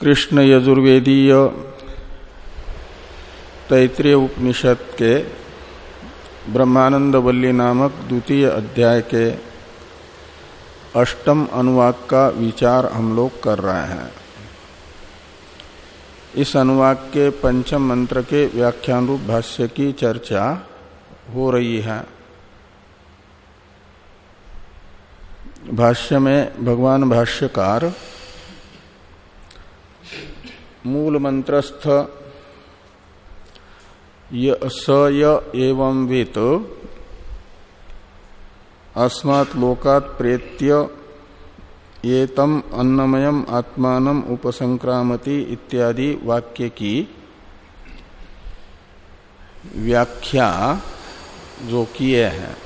कृष्ण यजुर्वेदीय तैतृय उपनिषद के ब्रह्मानंद वल्ली नामक द्वितीय अध्याय के अष्टम अनुवाक का विचार हम लोग कर रहे हैं। इस अनुवाक के पंचम मंत्र के व्याख्यान रूप भाष्य की चर्चा हो रही है। भाष्य में भगवान भाष्यकार मूल मंत्रस्थ स य एवं वेत। अस्मात् प्रेत्य एतम अन्नमयम आत्मान उपसंक्रामति इत्यादि वाक्य की व्याख्या जो किए हैं।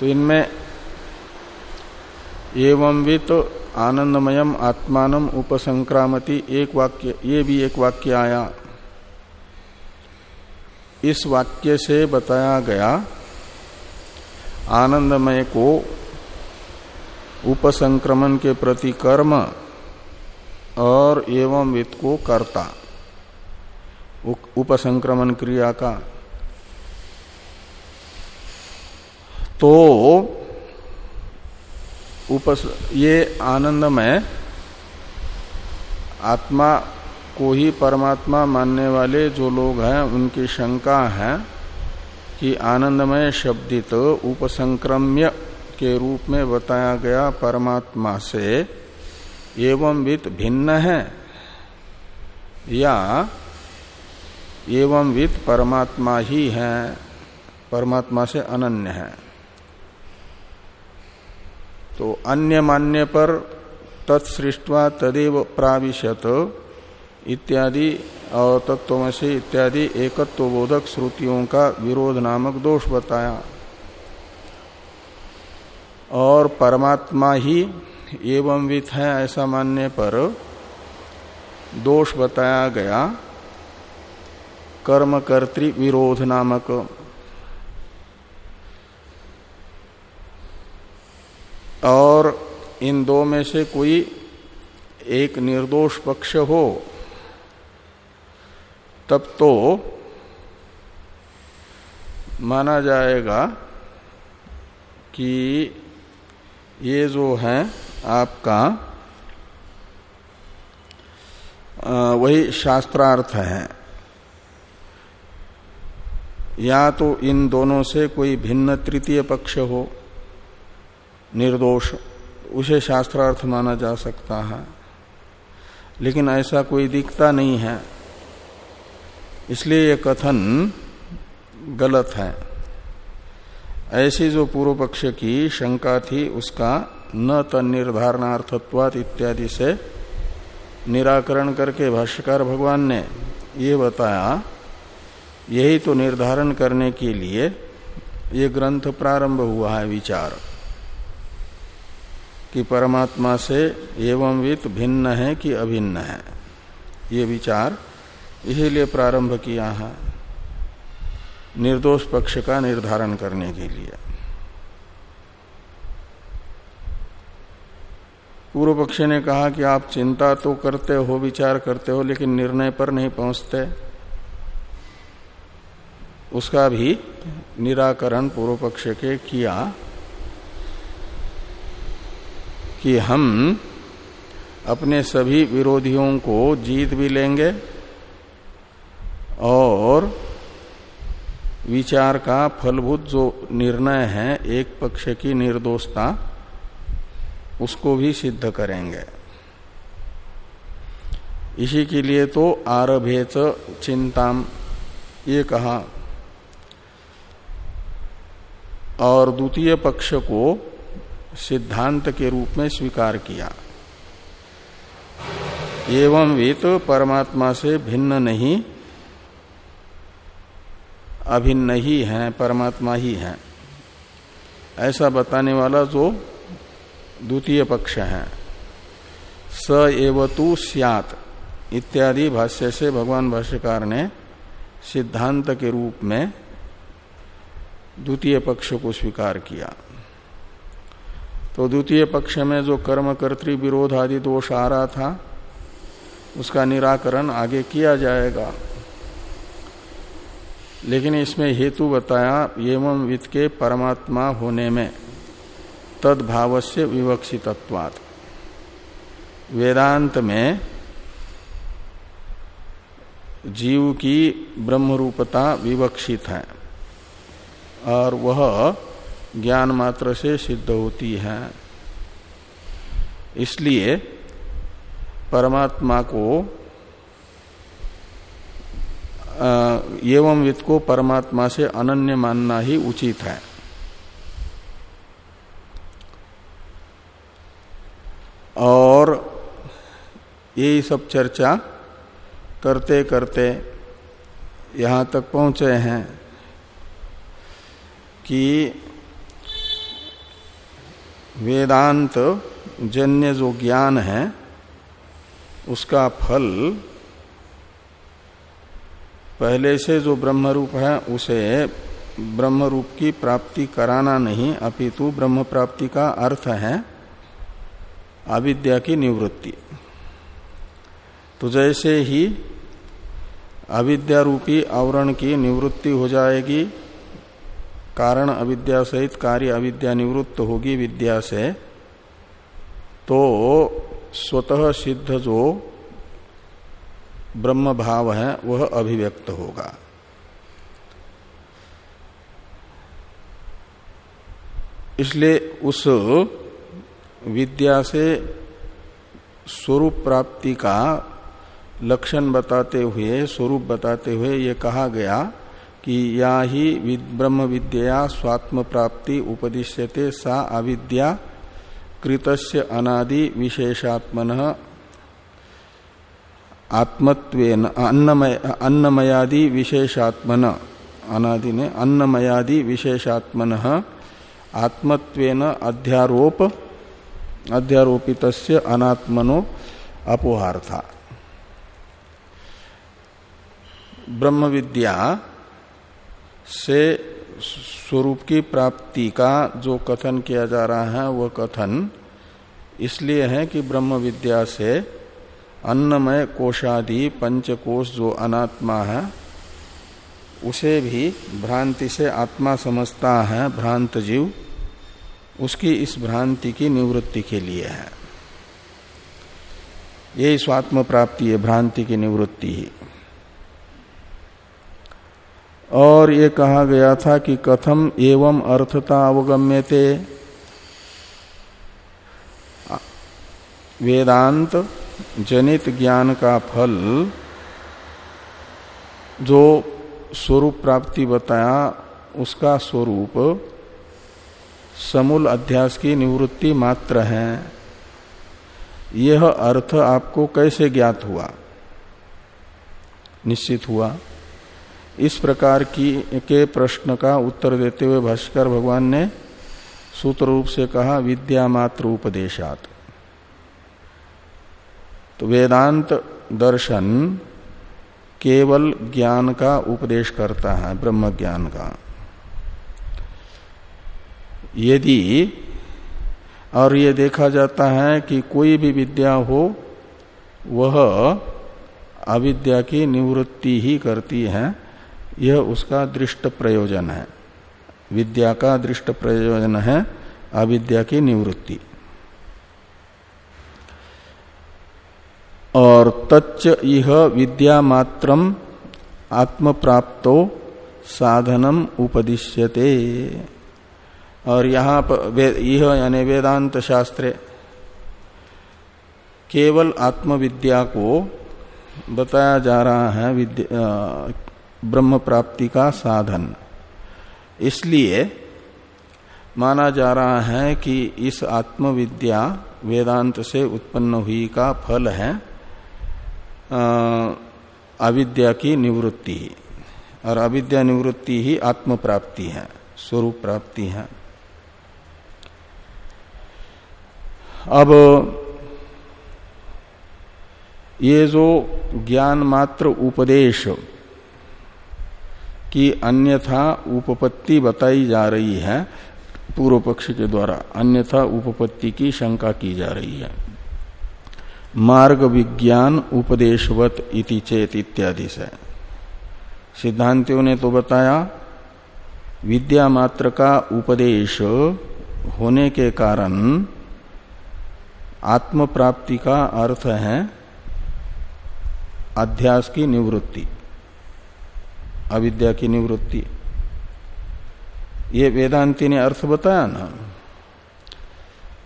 तो इनमें एवं वित आनंदमयम आत्मान उपसंक्रामति एक वाक्य, ये भी एक वाक्य आया। इस वाक्य से बताया गया, आनंदमय को उपसंक्रमण के प्रति कर्म और एवं वित्त को कर्ता उपसंक्रमण क्रिया का। तो उपस ये आनंदमय आत्मा को ही परमात्मा मानने वाले जो लोग हैं, उनकी शंका है कि आनंदमय शब्दित उपसंक्रम्य के रूप में बताया गया परमात्मा से एवं वित भिन्न है, या एवं वित परमात्मा ही है, परमात्मा से अनन्य है। तो अन्य मान्य पर तत्सृष्टवा तदेव प्राविशत इत्यादि और तत्वमसी इत्यादि एकत्व बोधक श्रुतियों का विरोध नामक दोष बताया। और परमात्मा ही एवं विथ है ऐसा मानने पर दोष बताया गया। कर्म कर्तृ विरोध नामक और इन दो में से कोई एक निर्दोष पक्ष हो, तब तो माना जाएगा कि ये जो है आपका वही शास्त्रार्थ है। या तो इन दोनों से कोई भिन्न तृतीय पक्ष हो। निर्दोष, उसे शास्त्रार्थ माना जा सकता है। लेकिन ऐसा कोई दिखता नहीं है। इसलिए यह कथन गलत है। ऐसी जो पूर्व पक्ष की शंका थी, उसका न तनिर्धारणार्थत्वात इत्यादि से निराकरण करके भाष्यकार भगवान ने ये बताया, यही तो निर्धारण करने के लिए ये ग्रंथ प्रारंभ हुआ है विचार। कि परमात्मा से एवं वित भिन्न है कि अभिन्न है? ये विचार इसीलिए प्रारंभ किया है निर्दोष पक्ष का निर्धारण करने के लिए। पूर्व पक्ष ने कहा कि आप चिंता तो करते हो, विचार करते हो, लेकिन निर्णय पर नहीं पहुँचते। उसका भी निराकरण पूर्व पक्ष के किया। कि हम अपने सभी विरोधियों को जीत भी लेंगे और विचार का फलभूत जो निर्णय है, एक पक्ष की निर्दोषता, उसको भी सिद्ध करेंगे। इसी के लिए तो आरभेच चिंताम, ये कहा। और द्वितीय पक्ष को सिद्धांत के रूप में स्वीकार किया। एवं वे तो परमात्मा से भिन्न नहीं, अभिन्न ही है, परमात्मा ही है। ऐसा बताने वाला जो द्वितीय पक्ष है, स एवतु सियात, इत्यादि भाष्य से भगवान भाष्यकार ने सिद्धांत के रूप में द्वितीय पक्ष को स्वीकार किया। तो द्वितीय पक्ष में जो कर्म कर्तृ विरोध आदि दोष आ रहा था, उसका निराकरण आगे किया जाएगा। लेकिन इसमें हेतु बताया, एवं वित्त के परमात्मा होने में तदभाव से विवक्षितत्वात्। वेदांत में, जीव की ब्रह्म रूपता विवक्षित है, और वह ज्ञान मात्र से सिद्ध होती है। इसलिए परमात्मा को एवं वित्त को परमात्मा से अनन्य मानना ही उचित है। और यही सब चर्चा करते करते यहाँ तक पहुँचे हैं कि वेदांत जन्य जो ज्ञान है, उसका फल पहले से जो ब्रह्म रूप है, उसे ब्रह्म रूप की प्राप्ति कराना नहीं, अपितु ब्रह्म प्राप्ति का अर्थ है अविद्या की निवृत्ति। तो जैसे ही अविद्या रूपी आवरण की निवृत्ति हो जाएगी कारण अविद्या सहित कार्य अविद्या निवृत्त होगी विद्या से तो स्वतः सिद्ध जो ब्रह्म भाव है, वह अभिव्यक्त होगा। इसलिए उस विद्या से स्वरूप प्राप्ति का लक्षण बताते हुए, स्वरूप बताते हुए ये कहा गया कि या ही ब्रह्म विद्या स्वात्म प्राप्ति उपदिश्यते सा अविद्या कृतस्य अनादि विशेषात्मन आत्मत्वेन अन्नमय अन्नमयादि विशेषात्मन। अनादि ने अन्नमयादि विशेषात्मन आत्मत्वेन अध्यारोप अध्यारोपित अनात्मनो अपोहार्था। ब्रह्म विद्या से स्वरूप की प्राप्ति का जो कथन किया जा रहा है, वह कथन इसलिए है कि ब्रह्म विद्या से अन्नमय कोशादि पंचकोश जो अनात्मा है, उसे भी भ्रांति से आत्मा समझता है, भ्रांत जीव, उसकी इस भ्रांति की निवृत्ति के लिए है। यही स्वात्म प्राप्ति है, भ्रांति की निवृत्ति ही। और ये कहा गया था कि कथम एवं अर्थता अवगम्यते। वेदांत जनित ज्ञान का फल जो स्वरूप प्राप्ति बताया, उसका स्वरूप समूल अध्यास की निवृत्ति मात्र है। यह अर्थ आपको कैसे ज्ञात हुआ? निश्चित हुआ। इस प्रकार की के प्रश्न का उत्तर देते हुए भाष्कर भगवान ने सूत्र रूप से कहा, विद्या मात्र उपदेशात। तो वेदांत दर्शन केवल ज्ञान का उपदेश करता है, ब्रह्म ज्ञान का। यदि, और ये देखा जाता है कि कोई भी विद्या हो, वह अविद्या की निवृत्ति ही करती है। यह उसका दृष्ट प्रयोजन है। विद्या का दृष्ट प्रयोजन है, अविद्या की निवृत्ति। और तच्च यह विद्या मात्रम आत्म प्राप्तो साधनम उपदिश्यते। और यहाँ पर यह यानी वेदांत शास्त्र केवल आत्मविद्या को बताया जा रहा है, विद्या ब्रह्म प्राप्ति का साधन। इसलिए माना जा रहा है कि इस आत्मविद्या वेदांत से उत्पन्न हुई का फल है अविद्या की निवृत्ति। और अविद्या निवृत्ति ही आत्म प्राप्ति है, स्वरूप प्राप्ति है। अब ये जो ज्ञान मात्र उपदेश की अन्यथा उपपत्ति बताई जा रही है, पूर्व पक्ष के द्वारा अन्यथा उपपत्ति की शंका की जा रही है। मार्ग विज्ञान उपदेशवत इति चेत इत्यादि से। सिद्धांतियों ने तो बताया, विद्या मात्र का उपदेश होने के कारण आत्म प्राप्ति का अर्थ है अध्यास की निवृत्ति। अविद्या की निवृत्ति। ये वेदांति ने अर्थ बताया ना।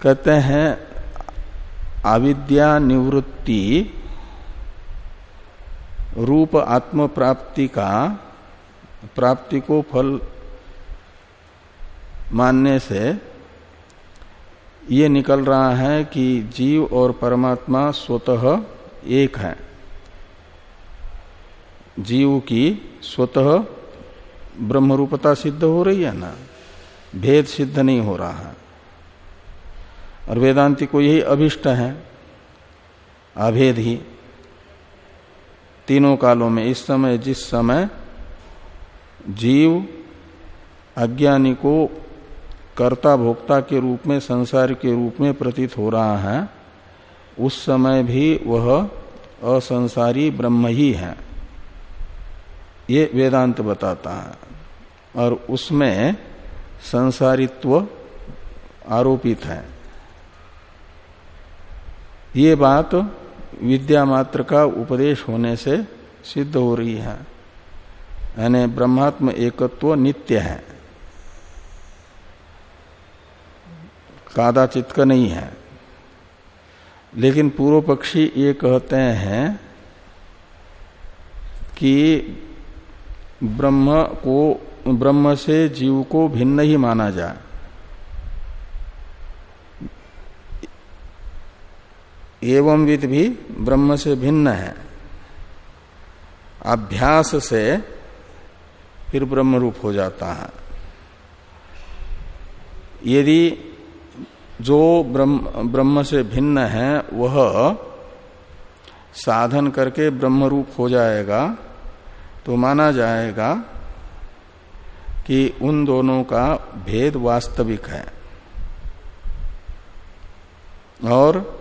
कहते हैं, अविद्या निवृत्ति रूप आत्म प्राप्ति का, प्राप्ति को फल मानने से ये निकल रहा है कि जीव और परमात्मा स्वतः एक है। जीव की स्वतः ब्रह्म रूपता सिद्ध हो रही है ना? भेद सिद्ध नहीं हो रहा है। और वेदांति को यही अभिष्ट है। अभेद ही। तीनों कालों में, इस समय, जिस समय जीव अज्ञानी को कर्ता भोक्ता के रूप में, संसार के रूप में प्रतीत हो रहा है, उस समय भी वह असंसारी ब्रह्म ही है। ये वेदांत बताता है। और उसमें संसारित्व आरोपित है। ये बात विद्या मात्र का उपदेश होने से सिद्ध हो रही है। यानी ब्रह्मात्म एकत्व नित्य है। कादाचित का नहीं है। लेकिन पूर्व पक्षी ये कहते हैं कि ब्रह्म को, ब्रह्म से जीव को भिन्न ही माना जाए। एवं विद भी ब्रह्म से भिन्न है। अभ्यास से फिर ब्रह्म रूप हो जाता है। यदि जो ब्रह्म ब्रह्म से भिन्न है, वह साधन करके ब्रह्म रूप हो जाएगा तो माना जाएगा कि उन दोनों का भेद वास्तविक है। और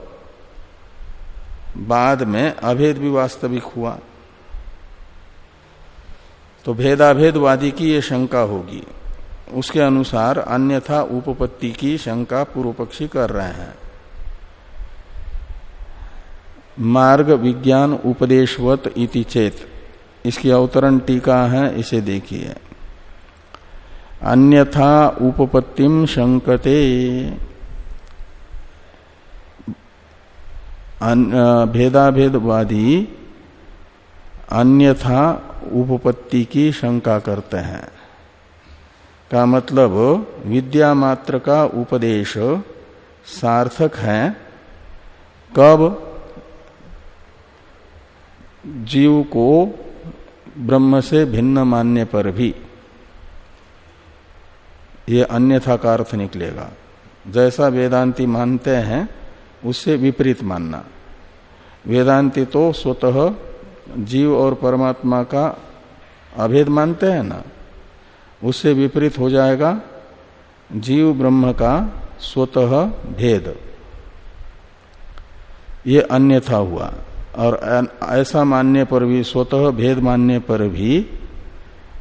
बाद में अभेद भी वास्तविक हुआ। तो भेदाभेदवादी की ये शंका होगी। उसके अनुसार अन्यथा उपपत्ति की शंका पूर्व पक्षी कर रहे हैं। मार्ग विज्ञान उपदेशवत इति चेत। इसकी अवतरण टीका है, इसे देखिए। अन्यथा उपपत्तिम शंकते। भेदाभेदवादी अन्यथा उपपत्ति की शंका करते हैं। का मतलब विद्या मात्र का उपदेश सार्थक है। कब? जीव को ब्रह्म से भिन्न मानने पर भी ये अन्यथा का अर्थ निकलेगा। जैसा वेदांती मानते हैं, उससे विपरीत मानना। वेदांती तो स्वतः जीव और परमात्मा का अभेद मानते हैं ना? उससे विपरीत हो जाएगा, जीव ब्रह्म का स्वतः भेद। ये अन्यथा हुआ। और ऐसा मानने पर भी, स्वतः भेद मानने पर भी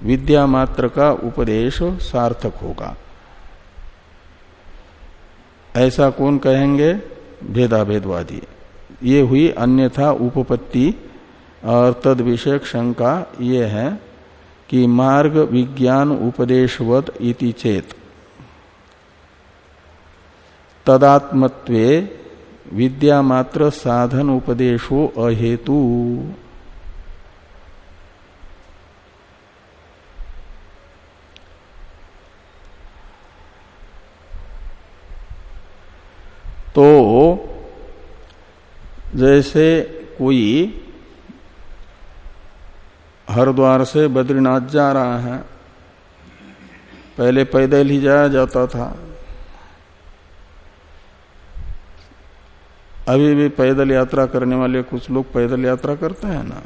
विद्या मात्र का उपदेश सार्थक होगा। ऐसा कौन कहेंगे? भेदाभेदवादी। ये हुई अन्यथा उपपत्ति और तद विषयक शंका ये है कि मार्ग विज्ञान उपदेशवत इति चेत। तदात्मत्वे विद्या मात्र साधन उपदेशो अहेतु। तो जैसे कोई हरिद्वार से बद्रीनाथ जा रहा है, पहले पैदल ही जाया जाता था। अभी भी पैदल यात्रा करने वाले कुछ लोग पैदल यात्रा करते हैं ना।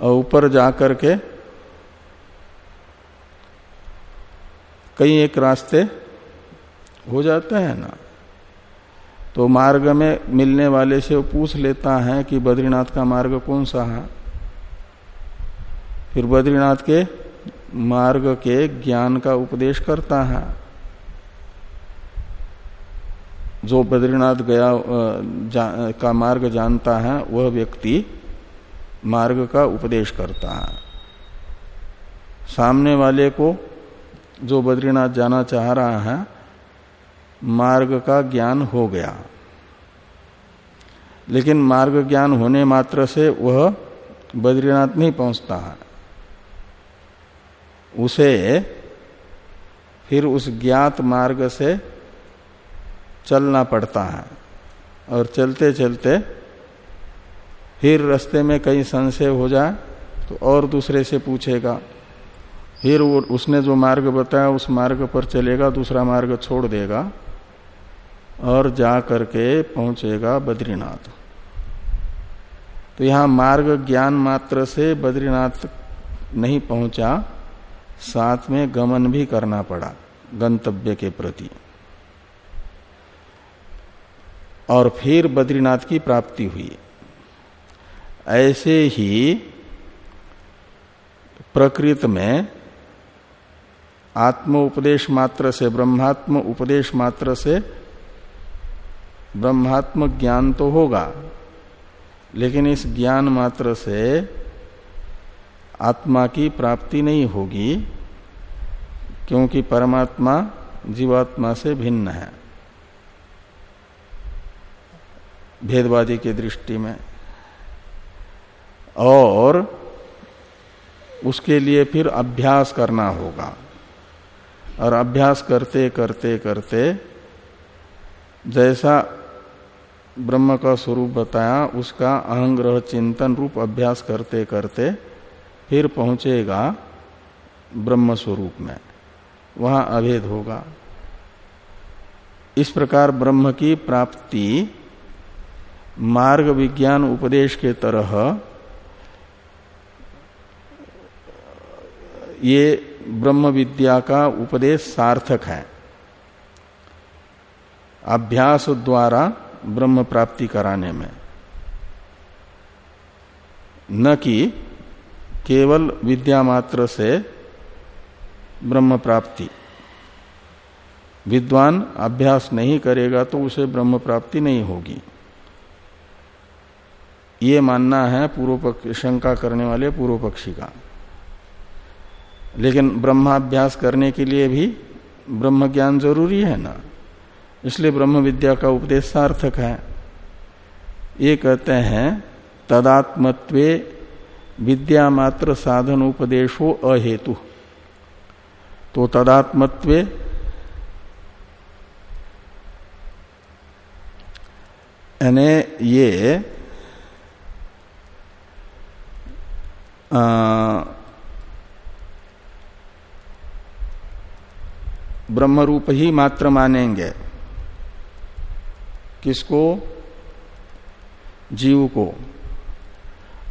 और ऊपर जाकर के कई एक रास्ते हो जाते हैं ना। तो मार्ग में मिलने वाले से पूछ लेता है कि बद्रीनाथ का मार्ग कौन सा है? फिर बद्रीनाथ के मार्ग के ज्ञान का उपदेश करता है। जो बद्रीनाथ गया का मार्ग जानता है, वह व्यक्ति मार्ग का उपदेश करता है। सामने वाले को जो बद्रीनाथ जाना चाह रहा है, मार्ग का ज्ञान हो गया। लेकिन मार्ग ज्ञान होने मात्र से वह बद्रीनाथ नहीं पहुँचता है। उसे फिर उस ज्ञात मार्ग से चलना पड़ता है। और चलते चलते फिर रास्ते में कहीं संशय हो जाए तो और दूसरे से पूछेगा। फिर वो, उसने जो मार्ग बताया, उस मार्ग पर चलेगा, दूसरा मार्ग छोड़ देगा और जा करके पहुंचेगा बद्रीनाथ। तो यहाँ मार्ग ज्ञान मात्र से बद्रीनाथ नहीं पहुँचा, साथ में गमन भी करना पड़ा, गंतव्य के प्रति। और फिर बद्रीनाथ की प्राप्ति हुई। ऐसे ही प्रकृत में आत्म उपदेश मात्र से, ब्रह्मात्म उपदेश मात्र से ब्रह्मात्म ज्ञान तो होगा, लेकिन इस ज्ञान मात्र से आत्मा की प्राप्ति नहीं होगी, क्योंकि परमात्मा जीवात्मा से भिन्न है। भेदवादी की दृष्टि में। और उसके लिए फिर अभ्यास करना होगा। और अभ्यास करते करते करते जैसा ब्रह्म का स्वरूप बताया, उसका अहंग्रह चिंतन रूप अभ्यास करते करते फिर पहुंचेगा ब्रह्म स्वरूप में। वहाँ अभेद होगा। इस प्रकार ब्रह्म की प्राप्ति मार्ग विज्ञान उपदेश के तरह, ये ब्रह्म विद्या का उपदेश सार्थक है। अभ्यास द्वारा ब्रह्म प्राप्ति कराने में। न कि केवल विद्या मात्र से ब्रह्म प्राप्ति। विद्वान अभ्यास नहीं करेगा तो उसे ब्रह्म प्राप्ति नहीं होगी। ये मानना है पूर्व शंका करने वाले पूर्व पक्षी का। लेकिन ब्रह्माभ्यास करने के लिए भी ब्रह्म ज्ञान ज़रूरी है ना? इसलिए ब्रह्म विद्या का उपदेश सार्थक है। ये कहते हैं, तदात्मत्वे विद्या मात्र साधन उपदेशो अहेतु। तो तदात्मत्वे यानी ये ब्रह्म रूप ही मात्र मानेंगे। किसको? जीव को।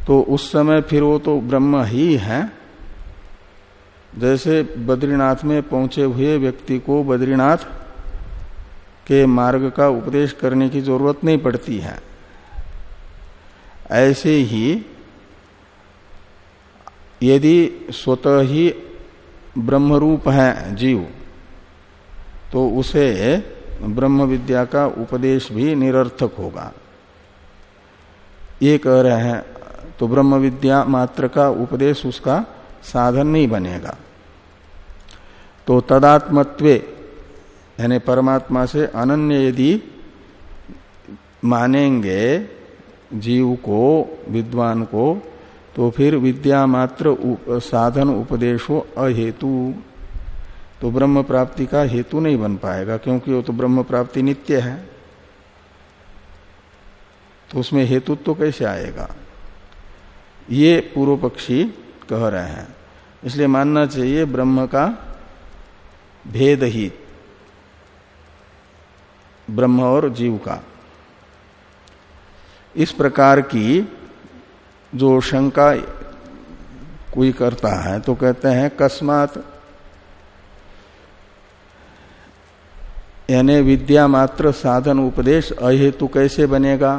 तो उस समय फिर वो तो ब्रह्म ही है। जैसे बद्रीनाथ में पहुँचे हुए व्यक्ति को बद्रीनाथ के मार्ग का उपदेश करने की ज़रूरत नहीं पड़ती है। ऐसे ही यदि स्वतः ही ब्रह्मरूप है जीव तो उसे ब्रह्म विद्या का उपदेश भी निरर्थक होगा। ये कह रहे हैं तो ब्रह्म विद्या मात्र का उपदेश उसका साधन नहीं बनेगा। तो तदात्मत्वे, यानी परमात्मा से अनन्य यदि मानेंगे, जीव को, विद्वान को तो फिर विद्या मात्र उप, साधन उपदेशो अहेतु। तो ब्रह्म प्राप्ति का हेतु नहीं बन पाएगा क्योंकि वो तो ब्रह्म प्राप्ति नित्य है। तो उसमें हेतु तो कैसे आएगा? ये पूर्व पक्षी कह रहे हैं। इसलिए मानना चाहिए ब्रह्म का भेद ही ब्रह्म और जीव का। इस प्रकार की जो शंका कोई करता है तो कहते हैं, कस्मात यानी विद्या मात्र साधन उपदेश अहेतु कैसे बनेगा?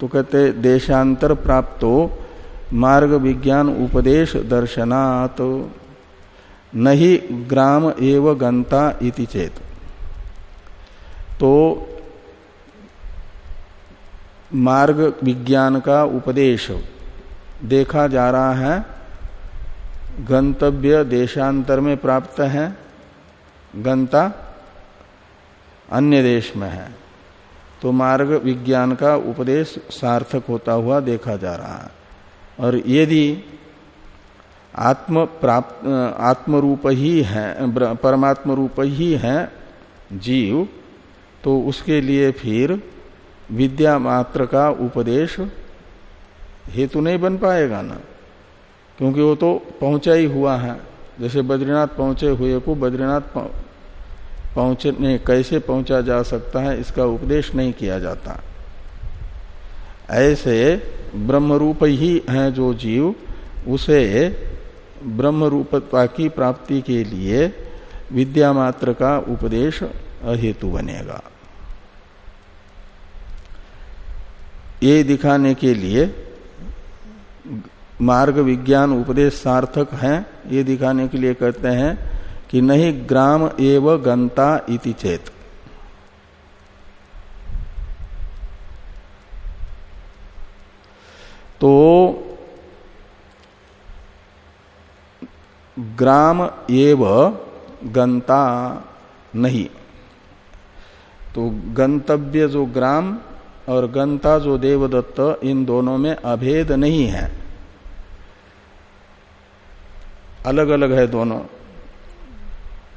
तो कहते, देशांतर प्राप्त मार्ग विज्ञान उपदेश दर्शनात्, नहीं ग्राम एव गंता इति चेत। तो मार्ग विज्ञान का उपदेश देखा जा रहा है, गंतव्य देशांतर में प्राप्त है, गंता अन्य देश में है। तो मार्ग विज्ञान का उपदेश सार्थक होता हुआ देखा जा रहा है। और यदि आत्म प्राप्त आत्म रूप ही है परमात्म रूप ही है जीव तो उसके लिए फिर विद्या मात्र का उपदेश हेतु नहीं बन पाएगा ना। क्योंकि वो तो पहुँचा ही हुआ है। जैसे बद्रीनाथ पहुँचे हुए को बद्रीनाथ पहुँचने कैसे पहुँचा जा सकता है, इसका उपदेश नहीं किया जाता। ऐसे ब्रह्म रूप ही है जो जीव, उसे ब्रह्म रूपता की प्राप्ति के लिए विद्या मात्र का उपदेश अहेतु बनेगा। ये दिखाने के लिए मार्ग विज्ञान उपदेश सार्थक है, ये दिखाने के लिए कहते हैं कि नहीं ग्राम एव गंता इति चेत। तो ग्राम एव गंता नहीं। तो गंतव्य जो ग्राम और गंता जो देवदत्त, इन दोनों में अभेद नहीं है। अलग अलग है दोनों।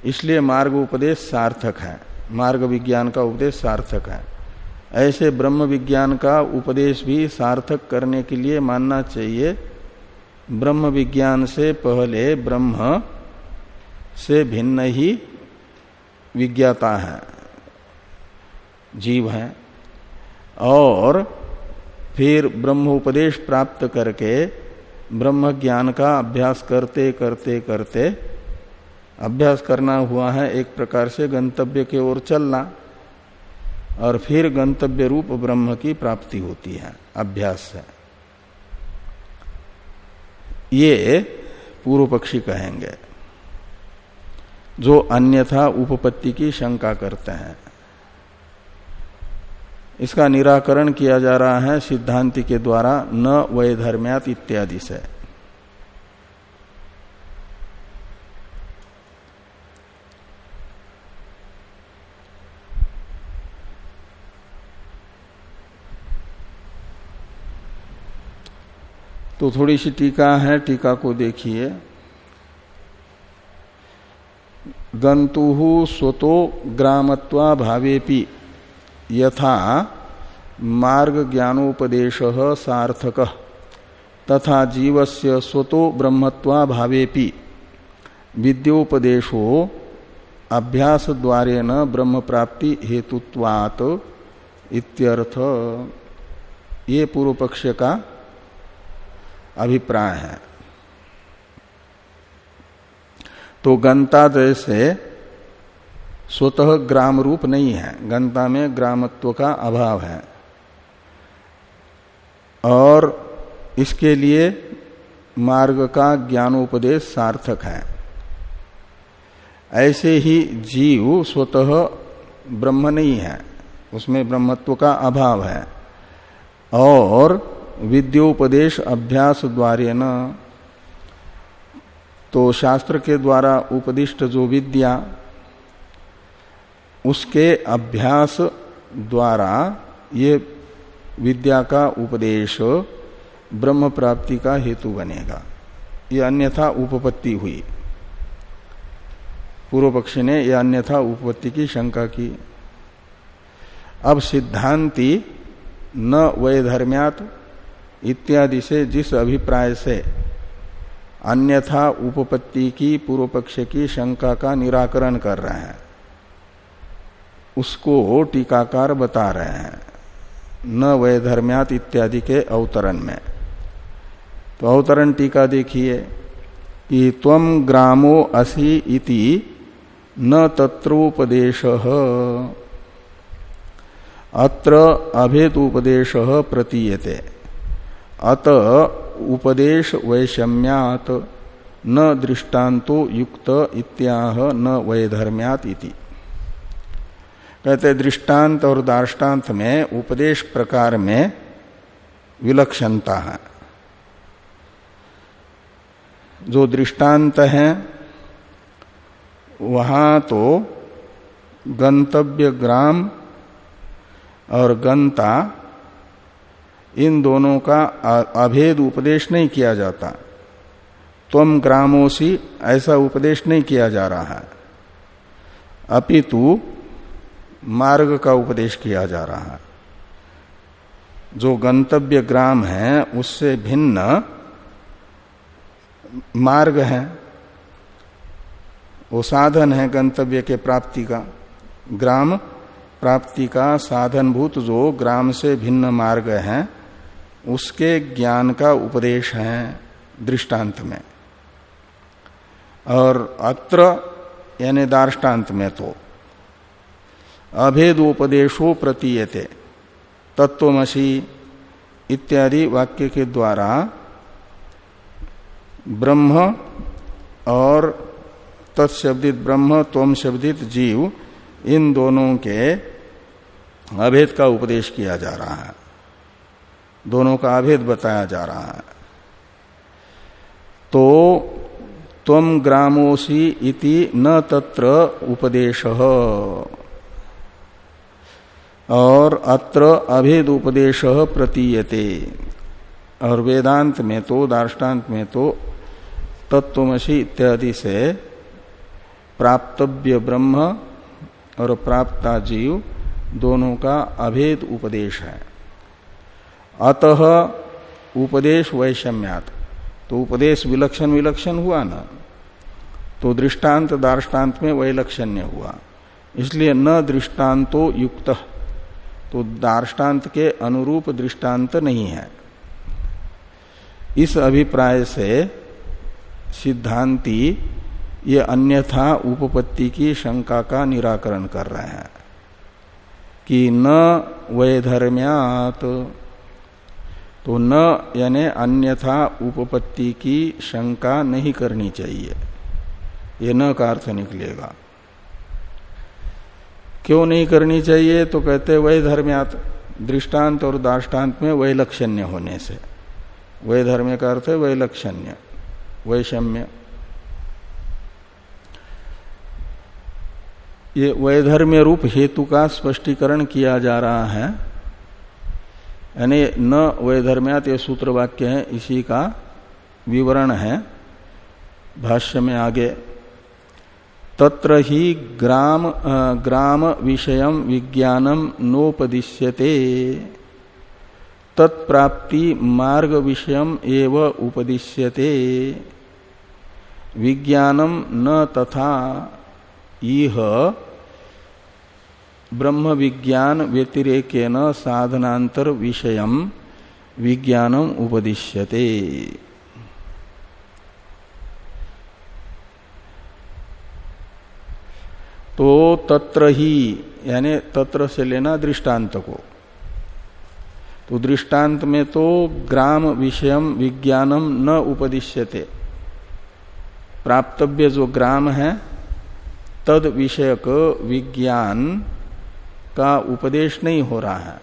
इसलिए मार्ग उपदेश सार्थक है। मार्ग विज्ञान का उपदेश सार्थक है। ऐसे ब्रह्म विज्ञान का उपदेश भी सार्थक करने के लिए मानना चाहिए। ब्रह्म विज्ञान से पहले ब्रह्म से भिन्न ही विज्ञाता है। जीव है। और फिर ब्रह्म उपदेश प्राप्त करके ब्रह्म ज्ञान का अभ्यास करते करते करते अभ्यास करना हुआ है एक प्रकार से गंतव्य के ओर चलना और फिर गंतव्य रूप ब्रह्म की प्राप्ति होती है, अभ्यास से ये पूर्व पक्षी कहेंगे, जो अन्यथा उपपत्ति की शंका करते हैं। इसका निराकरण किया जा रहा है सिद्धांति के द्वारा, न वैधर्म्यात इत्यादि से। तो थोड़ी सी टीका है, टीका को देखिए। गंतु स्वतो ग्रामत्वा भावेपी यथा मार्ग ज्ञानोपदेश सार्थक, तथा जीवस्य स्वतो ब्रह्मत्वा भावेपि विद्योपदेशो अभ्यास द्वारे न ब्रह्म प्राप्ति हेतुत्वात इत्यर्थ। ये पूर्व पक्ष का अभिप्राय। है तो गंता जैसे स्वतः ग्राम रूप नहीं है। गंता में ग्रामत्व का अभाव है। और इसके लिए मार्ग का ज्ञानोपदेश सार्थक है। ऐसे ही जीव स्वतः ब्रह्म नहीं है। उसमें ब्रह्मत्व का अभाव है। और विद्योपदेश अभ्यास द्वारे न तो शास्त्र के द्वारा उपदिष्ट जो विद्या उसके अभ्यास द्वारा ये विद्या का उपदेश ब्रह्म प्राप्ति का हेतु बनेगा। ये अन्यथा उपपत्ति हुई। पूर्व पक्षी ने यह अन्यथा उपपत्ति की शंका की। अब सिद्धांति न वैधर्म्यात इत्यादि से जिस अभिप्राय से अन्यथा उपपत्ति की पूर्व पक्ष की शंका का निराकरण कर रहे हैं। उसको टीकाकार बता रहे हैं। न वैधर्म्यात इत्यादि के अवतरण में। तो अवतरण टीका देखिए कि तम ग्रामो असि इति न तत्रोपदेश। अत्र अभेद उपदेश प्रतीयते। अत उपदेश वैषम्यात न दृष्टान्तो युक्त इत्याह न वैधर्म्यात इति। कहते दृष्टांत और दार्टान्त में, उपदेश प्रकार में विलक्षणता है। जो दृष्टांत है, वहाँ तो गंतव्य ग्राम और गंता, इन दोनों का अभेद उपदेश नहीं किया जाता। तुम ग्रामोसी ऐसा उपदेश नहीं किया जा रहा है। अपितु मार्ग का उपदेश किया जा रहा है। जो गंतव्य ग्राम है, उससे भिन्न मार्ग है। वो साधन है गंतव्य के प्राप्ति का। ग्राम प्राप्ति का साधनभूत जो ग्राम से भिन्न मार्ग है, उसके ज्ञान का उपदेश है दृष्टांत में। और अत्र यानी दार्टान्त में तो अभेदोपदेशो प्रतीयते। तत्वमसी इत्यादि वाक्य के द्वारा ब्रह्म और तत्शब्दित ब्रह्म तोम शब्दित जीव, इन दोनों के अभेद का उपदेश किया जा रहा है। दोनों का अभेद बताया जा रहा है। तो तम ग्रामोसी इति न तत्र उपदेश। और अत्र अभेद उपदेश प्रतीयते। और वेदांत में तो दार्टान्त में तो तत्वमसी इत्यादि से प्राप्तव्य ब्रह्म और प्राप्ता जीव दोनों का अभेद उपदेश है। अतः उपदेश वैषम्यात। तो उपदेश विलक्षण विलक्षण हुआ ना? तो दृष्टांत दार्टान्त में वैलक्षण्य हुआ। इसलिए न दृष्टांतो युक्त। तो दार्टान्त के अनुरूप दृष्टांत नहीं है। इस अभिप्राय से सिद्धांति ये अन्यथा उपपत्ति की शंका का निराकरण कर रहे हैं कि न वैधर्म्यात। तो न यानी अन्यथा उपपत्ति की शंका नहीं करनी चाहिए। ये न का अर्थ निकलेगा। क्यों नहीं करनी चाहिए? तो कहते, वही धर्म्यात, दृष्टांत और दाष्टान्त में वैलक्षण्य होने से। वही धर्म का अर्थ है वैलक्षण्य वैषम्य ये वैधर्म्य रूप हेतु का स्पष्टीकरण किया जा रहा है। यानी न वैधर्म्यात ये सूत्र वाक्य है, इसी का विवरण है। भाष्य में आगे तत्र ही ग्राम ग्राम विषय विज्ञानम नोपदिश्यते। तत्प्राप्ति मार्ग विषय एव उपदिश्यते। विज्ञानम न तथा, इह ब्रह्म विज्ञान व्यतिरेकेन साधनांतर विषय विज्ञानम उपदिश्यते। तो तत्र ही, यानी तत्र से लेना दृष्टांत को। तो दृष्टांत में तो ग्राम विषयम विज्ञानम न उपदिश्यते। प्राप्तव्य जो ग्राम है, तद विषयक विज्ञान का उपदेश नहीं हो रहा है।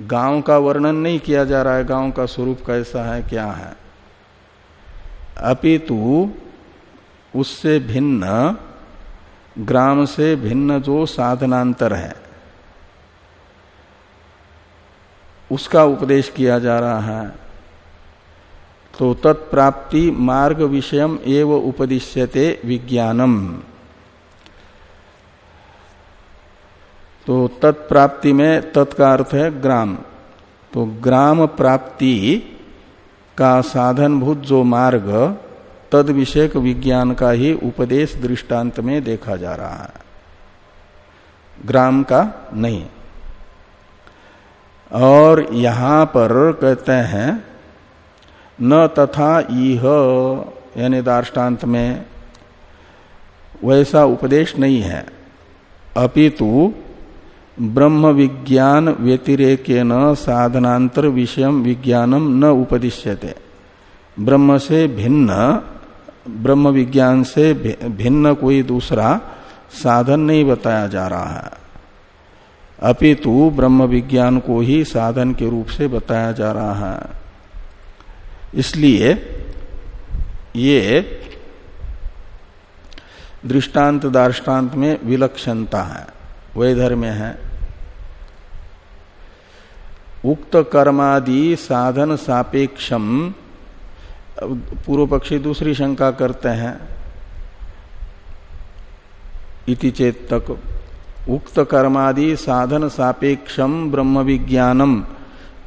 गाँव का वर्णन नहीं किया जा रहा है, गाँव का स्वरूप कैसा है, क्या है। अपितु, उससे भिन्न ग्राम से भिन्न जो साधनांतर है, उसका उपदेश किया जा रहा है। तो तत्प्राप्ति मार्ग विषयम एव उपदिश्यते विज्ञानम। तो तत्प्राप्ति में तत्का अर्थ है ग्राम। तो ग्राम प्राप्ति का साधनभूत जो मार्ग तद विषयक विज्ञान का ही उपदेश दृष्टांत में देखा जा रहा है। ग्राम का नहीं। और यहाँ पर कहते हैं, न तथा इह, यानी दार्टान्त में वैसा उपदेश नहीं है। अपितु ब्रह्म विज्ञान व्यतिरेक न साधनांतर विषय विज्ञानम न उपदिश्यते। ब्रह्म से भिन्न ब्रह्म विज्ञान से भिन्न कोई दूसरा साधन नहीं बताया जा रहा है। अपितु ब्रह्म विज्ञान को ही साधन के रूप से बताया जा रहा है। इसलिए ये दृष्टांत दार्टान्त में विलक्षणता है। वैधर्म्य है। उक्त कर्मादि साधन सापेक्षम पूर्व पक्षी दूसरी शंका करते हैं। इति चेत तक उक्त कर्मादि साधन सापेक्षम ब्रह्म विज्ञानम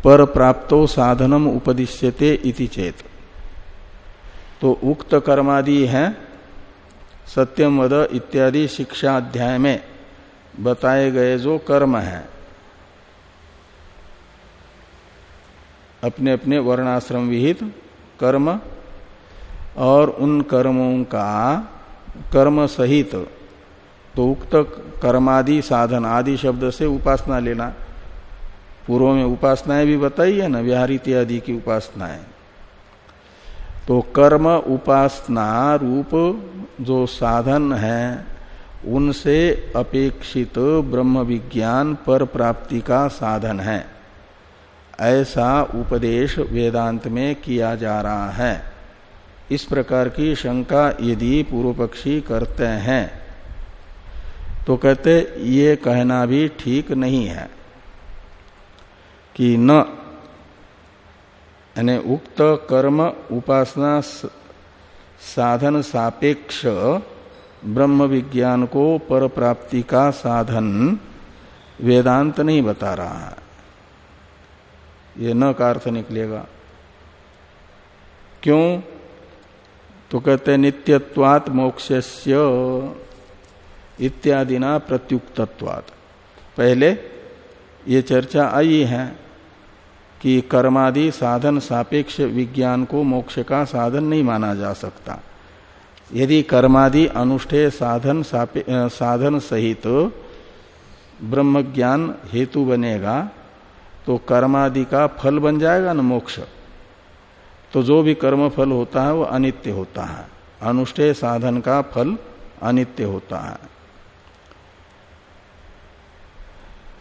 पर प्राप्तो साधनम उपदिश्यते इति चेत। तो उक्त कर्मादि है सत्यम वद इत्यादि शिक्षा अध्याय में बताए गए जो कर्म है। अपने अपने वर्णाश्रम विहित कर्म और उन कर्मों का कर्म सहित तो उक्त कर्मादि, साधन आदि शब्द से उपासना लेना। पूर्व में उपासनाएँ भी बताई है ना, विहार इत्यादि की उपासनाएँ। तो कर्म, उपासना रूप जो साधन है, उनसे अपेक्षित ब्रह्म विज्ञान पर प्राप्ति का साधन है। ऐसा उपदेश वेदांत में किया जा रहा है। इस प्रकार की शंका यदि पूर्व पक्षी करते हैं तो कहते ये कहना भी ठीक नहीं है कि न, यानी उक्त कर्म उपासना साधन सापेक्ष ब्रह्म विज्ञान को पर प्राप्ति का साधन वेदांत नहीं बता रहा है। ये न का अर्थ निकलेगा। क्यों? तो कहते नित्यत्वात मोक्षस्य इत्यादि ना प्रत्युक्तत्वात। पहले ये चर्चा आई है कि कर्मादि साधन सापेक्ष विज्ञान को मोक्ष का साधन नहीं माना जा सकता। यदि कर्मादि अनुष्ठेय साधन साधन सहित ब्रह्म ज्ञान हेतु बनेगा तो कर्मादि का फल बन जाएगा ना मोक्ष। तो जो भी कर्म फल होता है वो अनित्य होता है। अनुष्ठेय साधन का फल अनित्य होता है।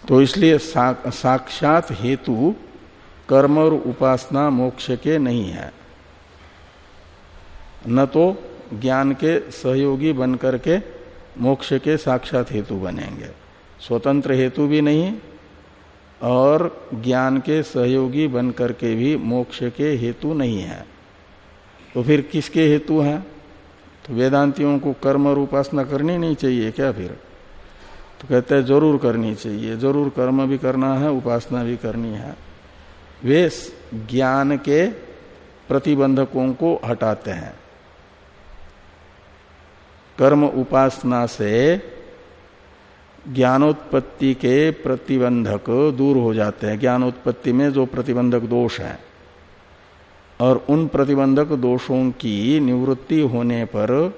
तो इसलिए सा, साक्षात हेतु कर्म और उपासना मोक्ष के नहीं है। न तो ज्ञान के सहयोगी बनकर के मोक्ष के साक्षात हेतु बनेंगे। स्वतंत्र हेतु भी नहीं और ज्ञान के सहयोगी बनकर के भी मोक्ष के हेतु नहीं है। तो फिर किसके हेतु है? तो वेदांतियों को कर्म और उपासना करनी नहीं चाहिए क्या फिर? तो कहते हैं, ज़रूर करनी चाहिए। ज़रूर कर्म भी करना है, उपासना भी करनी है। वे ज्ञान के प्रतिबंधकों को हटाते हैं। कर्म उपासना से ज्ञानोत्पत्ति के प्रतिबंधक दूर हो जाते हैं। ज्ञानोत्पत्ति में जो प्रतिबंधक दोष है और उन प्रतिबंधक दोषों की निवृत्ति होने पर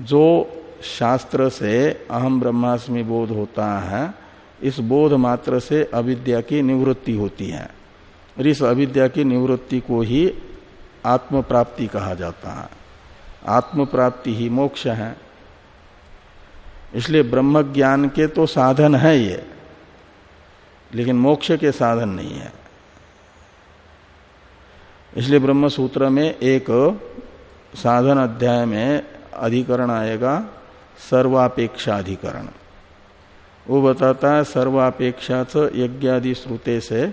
जो शास्त्र से अहम ब्रह्मास्मि बोध होता है, इस बोध मात्र से अविद्या की निवृत्ति होती है। और इस अविद्या की निवृत्ति को ही आत्म प्राप्ति कहा जाता है। आत्म प्राप्ति ही मोक्ष है। इसलिए ब्रह्म ज्ञान के तो साधन है ये, लेकिन मोक्ष के साधन नहीं है। इसलिए ब्रह्म सूत्र में एक साधन अध्याय में अधिकरण आएगा सर्वापेक्षा अधिकरण वो बताता है सर्वापेक्षा यज्ञादि श्रुते से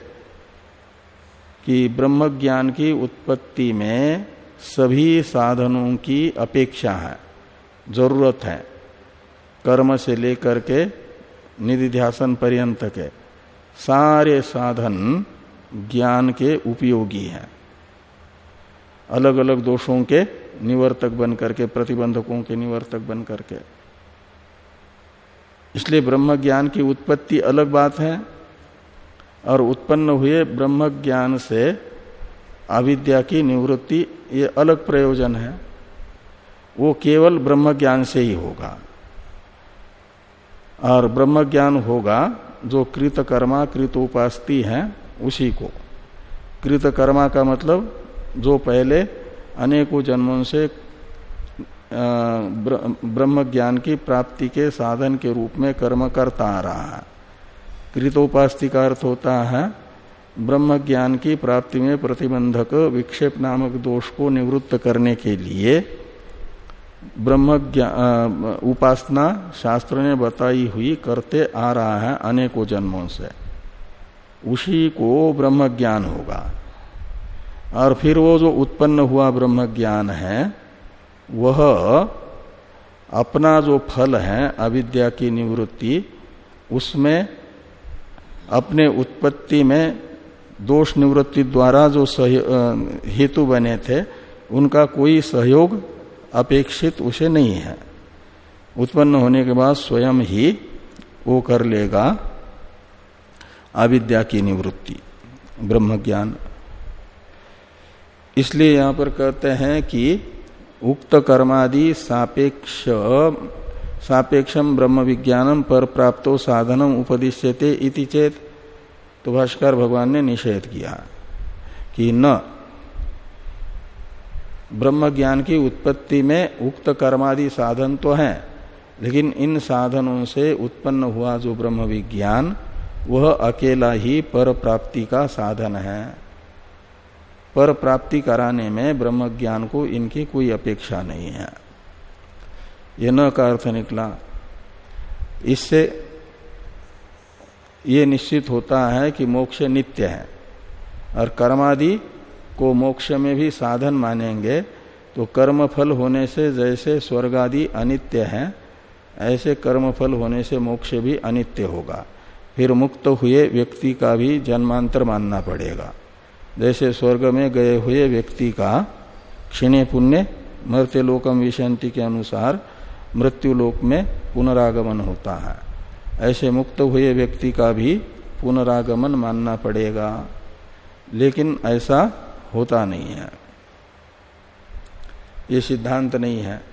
कि ब्रह्म ज्ञान की उत्पत्ति में सभी साधनों की अपेक्षा है, ज़रूरत है। कर्म से लेकर के निधिध्यासन पर्यंत के सारे साधन ज्ञान के उपयोगी हैं। अलग अलग दोषों के निवर्तक बन करके प्रतिबंधकों के निवर्तक बन करके इसलिए ब्रह्म ज्ञान की उत्पत्ति अलग बात है और उत्पन्न हुए ब्रह्म ज्ञान से अविद्या की निवृत्ति ये अलग प्रयोजन है। वो केवल ब्रह्म ज्ञान से ही होगा। और ब्रह्म ज्ञान होगा, जो कृत कर्मा कृत उपास्ति है, उसी को। कृत कर्मा का मतलब जो पहले अनेकों जन्मों से ब्रह्म ज्ञान की प्राप्ति के साधन के रूप में कर्म करता आ रहा है। कृतोपास्ति का अर्थ होता है ब्रह्म ज्ञान की प्राप्ति में प्रतिबंधक विक्षेप नामक दोष को निवृत्त करने के लिए ब्रह्म उपासना शास्त्र ने बताई हुई करते आ रहा है अनेकों जन्मों से। उसी को ब्रह्म ज्ञान होगा। और फिर वो जो उत्पन्न हुआ ब्रह्म ज्ञान है, वह अपना जो फल है, अविद्या की निवृत्ति, उसमें, अपने उत्पत्ति में दोष निवृत्ति द्वारा जो हेतु बने थे, उनका कोई सहयोग अपेक्षित उसे नहीं है। उत्पन्न होने के बाद स्वयं ही वो कर लेगा अविद्या की निवृत्ति ब्रह्म ज्ञान इसलिए यहाँ पर कहते हैं कि उक्त कर्मादि सापेक्ष सापेक्षम ब्रह्म विज्ञानम पर प्राप्त साधनम उपदिश्यते इति चेत तो भाष्कर भगवान ने निषेध किया कि न ब्रह्म ज्ञान की उत्पत्ति में उक्त कर्मादि साधन तो है, लेकिन इन साधनों से उत्पन्न हुआ जो ब्रह्म विज्ञान वह अकेला ही पर प्राप्ति का साधन है। पर प्राप्ति कराने में ब्रह्म ज्ञान को इनकी कोई अपेक्षा नहीं है। यह न का अर्थ निकला। इससे ये निश्चित होता है कि मोक्ष नित्य है, और कर्मादि को मोक्ष में भी साधन मानेंगे तो कर्म फल होने से जैसे स्वर्ग आदि अनित्य है, ऐसे कर्म फल होने से मोक्ष भी अनित्य होगा। फिर मुक्त हुए व्यक्ति का भी जन्मांतर मानना पड़ेगा। जैसे स्वर्ग में गए हुए व्यक्ति का क्षीण पुण्य मृत्य लोकम विशंति के अनुसार मृत्यु लोक में पुनरागमन होता है। ऐसे मुक्त हुए व्यक्ति का भी पुनरागमन मानना पड़ेगा। लेकिन ऐसा होता नहीं है। ये सिद्धांत नहीं है।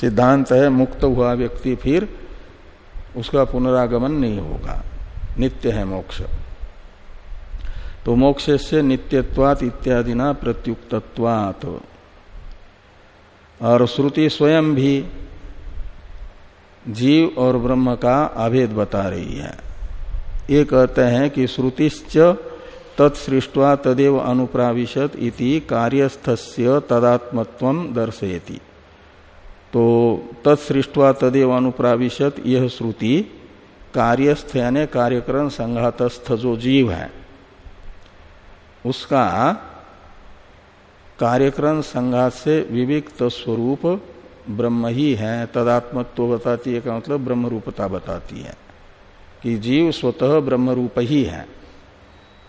सिद्धांत है, मुक्त हुआ व्यक्ति फिर उसका पुनरागमन नहीं होगा। नित्य है मोक्ष। तो मोक्ष से नित्यत्वात इत्यादि ना प्रत्युक्तत्वात। और श्रुति स्वयं भी जीव और ब्रह्म का अभेद बता रही है। ये कहते हैं कि श्रुतिश्च तत्सृष्टवा तदेव अनुप्राविशत इति कार्यस्थस्य तदात्मत्व दर्शयति। तो तत्सृष्टवा तदेव अनुप्राविशत यह श्रुति कार्यस्थ यानी कार्यक्रम संघातस्थ जो जीव है। उसका कार्यक्रम संघात से विविक्त स्वरूप ब्रह्म ही है, तदात्मत्व बताती है का मतलब ब्रह्म रूपता बताती है कि जीव स्वतः ब्रह्म रूप ही है।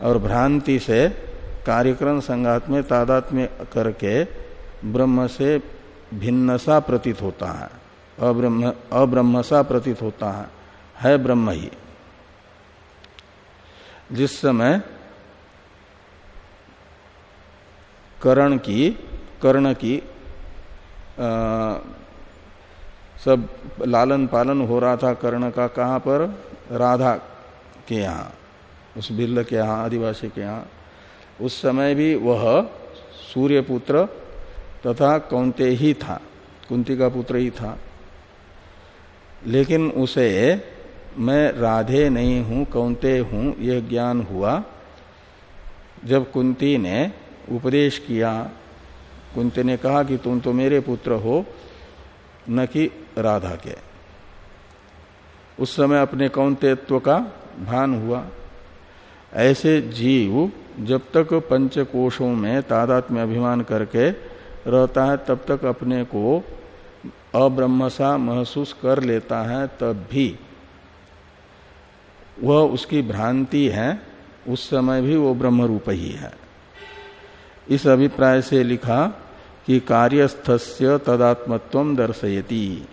और भ्रांति से कार्यक्रम संघात में तादात में करके ब्रह्म से भिन्न सा प्रतीत होता है। अब्रह्म अब्रह्म सा प्रतीत होता है। है ब्रह्म ही। जिस समय करण की कर्ण की आ, सब लालन पालन हो रहा था कर्ण का कहाँ पर? राधा के यहाँ। उस बिल्ल के यहाँ, आदिवासी के यहाँ। उस समय भी वह सूर्य पुत्र तथा कौंते ही था। कुंती का पुत्र ही था। लेकिन उसे मैं राधे नहीं हूँ, कौंते हूँ, यह ज्ञान हुआ। जब कुंती ने उपदेश किया, कुंती ने कहा कि तुम तो मेरे पुत्र हो, न कि राधा के। उस समय अपने कौंतेत्व का भान हुआ। ऐसे जीव जब तक पंच कोशों में तादात में अभिमान करके रहता है, तब तक अपने को अब्रह्मसा महसूस कर लेता है, तब भी। वह उसकी भ्रांति है, उस समय भी वो ब्रह्म रूप ही है। इस अभिप्राय से लिखा कि कार्यस्थस्य तदात्मत्व दर्शयति।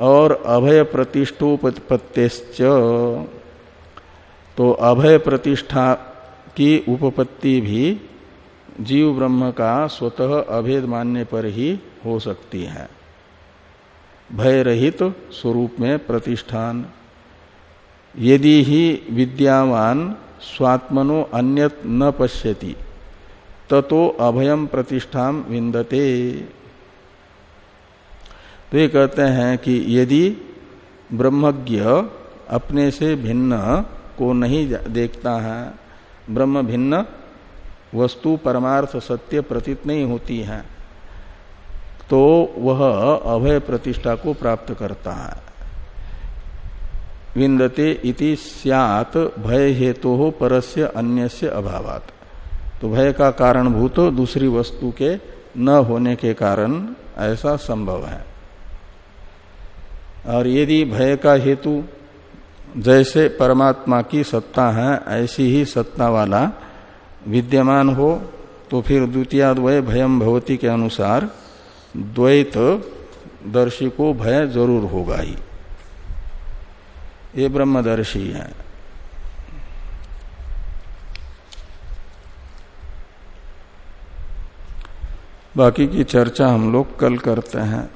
और अभय प्रतिष्ठोपत्तेश्च तो अभय प्रतिष्ठा की उपपत्ति भी जीव ब्रह्म का स्वतः अभेद मानने पर ही हो सकती है। भय रहित तो स्वरूप में प्रतिष्ठान। यदि ही विद्यावान स्वात्मनो अन्यत न पश्यति, ततो अभयम प्रतिष्ठा विंदते तो ये कहते हैं कि यदि ब्रह्मज्ञ अपने से भिन्न को नहीं देखता है, ब्रह्म भिन्न वस्तु परमार्थ सत्य प्रतीत नहीं होती है तो वह अभय प्रतिष्ठा को प्राप्त करता है। विंदते इति सियात भय हेतु हो परस्य अन्यस्य अभावात। तो भय का कारणभूत दूसरी वस्तु के न होने के कारण ऐसा संभव है। और यदि भय का हेतु जैसे परमात्मा की सत्ता है, ऐसी ही सत्ता वाला विद्यमान हो तो फिर द्वितीय द्वय भयम भवती के अनुसार द्वैत दर्शी को भय ज़रूर होगा ही। ये ब्रह्मदर्शी है। बाकी की चर्चा हम लोग कल करते हैं।